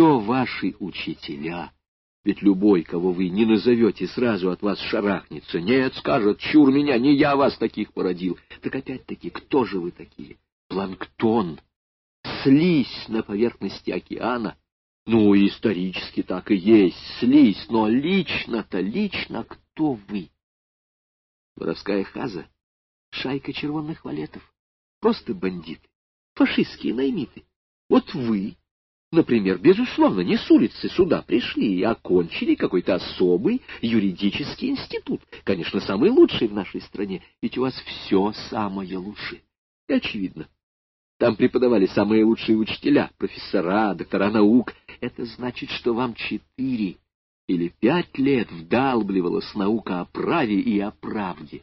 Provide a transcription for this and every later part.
кто ваши учителя? Ведь любой, кого вы не назовете, сразу от вас шарахнется. Нет, скажет, чур меня, не я вас таких породил. Так опять-таки, кто же вы такие? Планктон, слизь на поверхности океана. Ну, исторически так и есть, слизь, но лично-то, лично кто вы? Воровская хаза, шайка червонных валетов, просто бандиты, фашистские наймиты. Вот вы, например, безусловно, не с улицы сюда пришли и окончили какой-то особый юридический институт, конечно, самый лучший в нашей стране, ведь у вас все самое лучшее. И очевидно, там преподавали самые лучшие учителя, профессора, доктора наук. Это значит, что вам четыре или пять лет вдалбливалась наука о праве и о правде.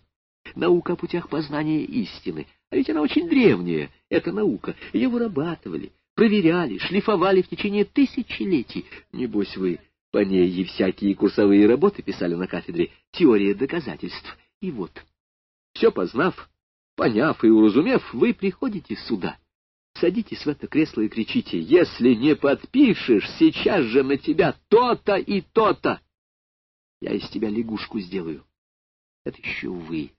Наука о путях познания истины. А ведь она очень древняя, эта наука. Ее вырабатывали, проверяли, шлифовали в течение тысячелетий. Небось вы по ней и всякие курсовые работы писали на кафедре «Теория доказательств». И вот, все познав, поняв и уразумев, вы приходите сюда — Садитесь в это кресло и кричите, если не подпишешь, сейчас же на тебя то-то и то-то. Я из тебя лягушку сделаю. Это еще вы.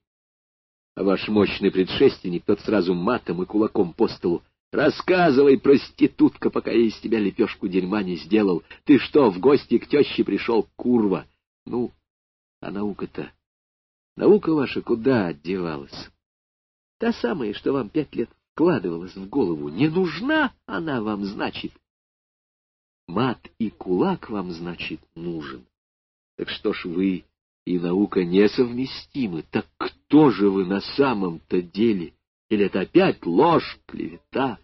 А ваш мощный предшественник, тот сразу матом и кулаком по столу. Рассказывай, проститутка, пока я из тебя лепешку дерьма не сделал. Ты что, в гости к теще пришел, курва? Ну, а наука-то? Наука ваша куда девалась? Та самая, что вам пять лет вкладывалась в голову. Не нужна она вам, значит. Мат и кулак вам, значит, нужен. Так что ж вы и наука несовместимы. Так кто же вы на самом-то деле? Или это опять ложь, клевета?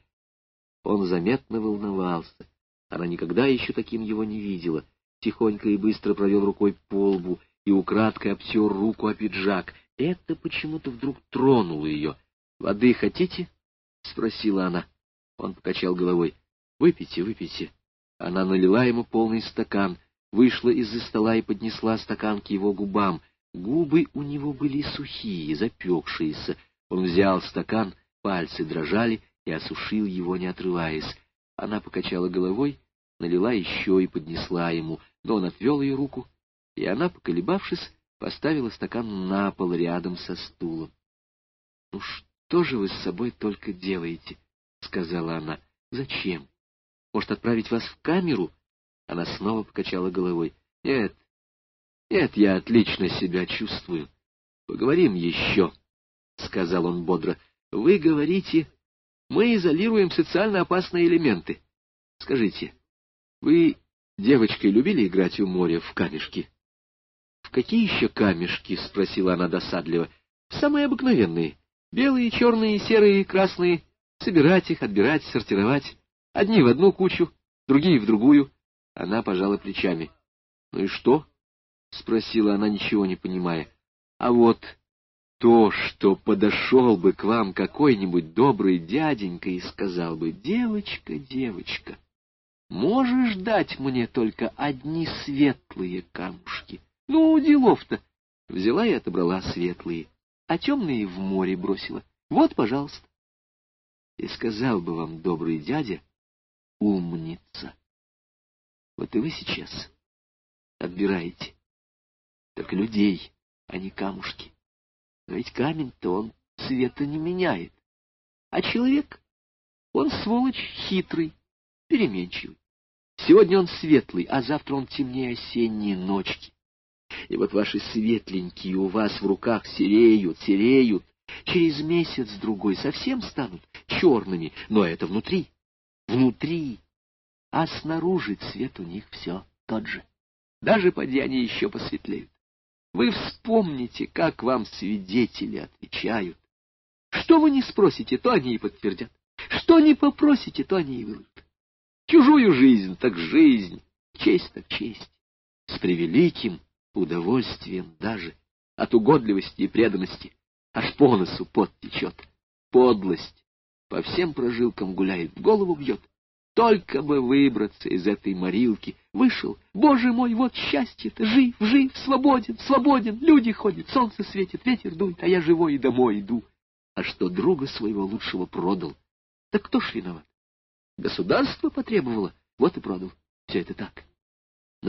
Он заметно волновался. Она никогда еще таким его не видела. Тихонько и быстро провел рукой по лбу и украдкой обтер руку о пиджак. Это почему-то вдруг тронуло ее. — Воды хотите? — спросила она. Он покачал головой. — Выпейте, выпейте. Она налила ему полный стакан, вышла из-за стола и поднесла стакан к его губам. Губы у него были сухие, запекшиеся. Он взял стакан, пальцы дрожали и осушил его, не отрываясь. Она покачала головой, налила еще и поднесла ему, но он отвел ее руку, и она, поколебавшись, поставила стакан на пол рядом со стулом. — Ну что? же вы с собой только делаете? — сказала она. — Зачем? Может, отправить вас в камеру? Она снова покачала головой. — Нет, нет, я отлично себя чувствую. Поговорим еще, — сказал он бодро. — Вы говорите, мы изолируем социально опасные элементы. Скажите, вы девочкой любили играть у моря в камешки? — В какие еще камешки? — спросила она досадливо. — Самые обыкновенные. Белые, черные, серые, красные. Собирать их, отбирать, сортировать. Одни в одну кучу, другие в другую. Она пожала плечами. — Ну и что? — спросила она, ничего не понимая. — А вот то, что подошел бы к вам какой-нибудь добрый дяденька и сказал бы, «Девочка, девочка, можешь дать мне только одни светлые камушки?» Ну, делов-то. Взяла и отобрала светлые а темные в море бросила. Вот, пожалуйста. И сказал бы вам, добрый дядя, умница. Вот и вы сейчас отбираете. Так людей, а не камушки. Но ведь камень-то он цвета не меняет. А человек, он сволочь хитрый, переменчивый. Сегодня он светлый, а завтра он темнее осенней ночки. И вот ваши светленькие у вас в руках сереют, сереют, через месяц-другой совсем станут черными, но это внутри, внутри, а снаружи цвет у них все тот же. Даже поди они еще посветлеют. Вы вспомните, как вам свидетели отвечают. Что вы не спросите, то они и подтвердят. Что не попросите, то они и вырут. Чужую жизнь, так жизнь, честь так честь. С превеликим удовольствием даже, от угодливости и преданности. Аж по носу пот течет. Подлость по всем прожилкам гуляет, в голову бьет. Только бы выбраться из этой морилки. Вышел. Боже мой, вот счастье-то. Жив, жив, свободен, свободен. Люди ходят, солнце светит, ветер дует, а я живой и домой иду. А что друга своего лучшего продал? Так кто ж виноват? Государство потребовало, вот и продал. Все это так.